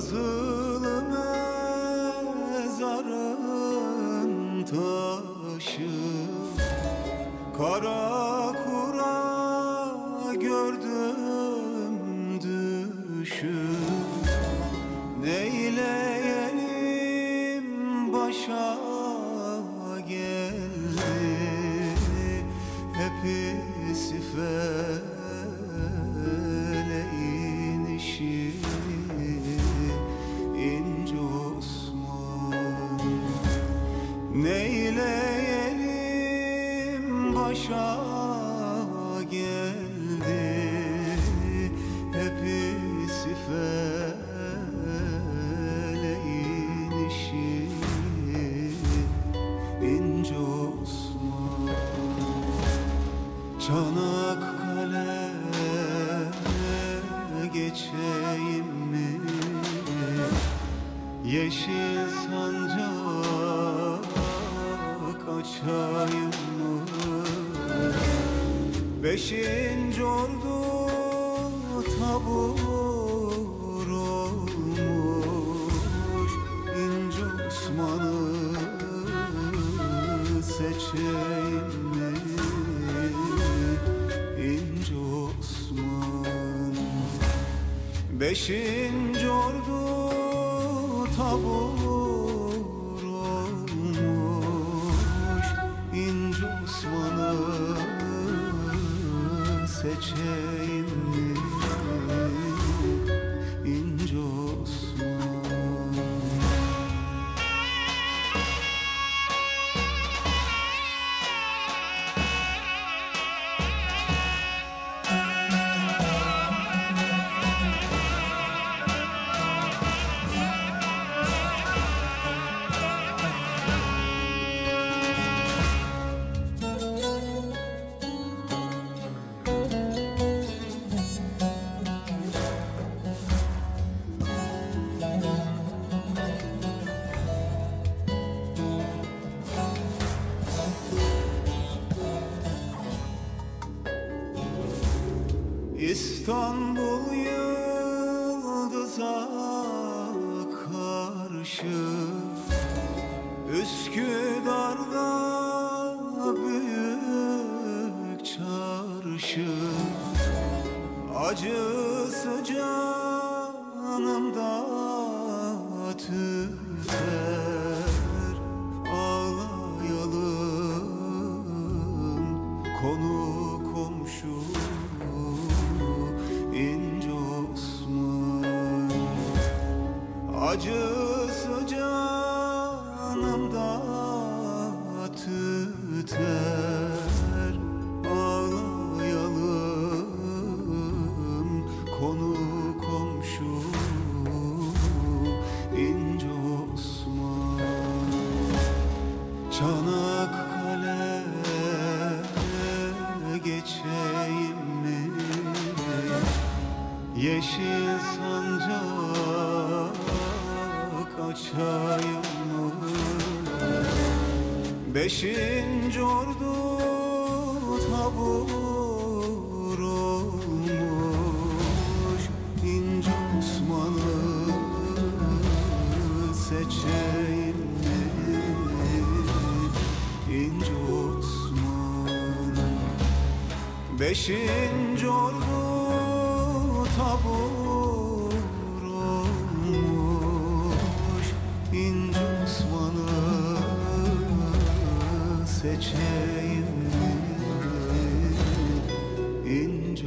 Yazılı mezarın taşı. Kara kura gördüm düşüm Neyleyelim başa başa geldi Hepsi feleğin işi İnce Osman Çanakkale geçeyim mi? Yeşil sancak açayım? Beşinci ordu tabur olmuş İnce Osman'ı seçeyim mi? Osman Beşinci ordu tabur seçeyim İstanbul yıldıza karşı. Üsküdar'da büyük çarşı. Acısı canımda tüter. Ağlayalım konu Acısı canımda tüter Ağlayalım konu komşu İnce Osman Çanakkale geçeyim mi? Yeşil sancak Beşinci ordu tabur olmuş İnce Osman'ı seçeyim mi? Osman Beşinci ordu tabur seçeyim mi? İnce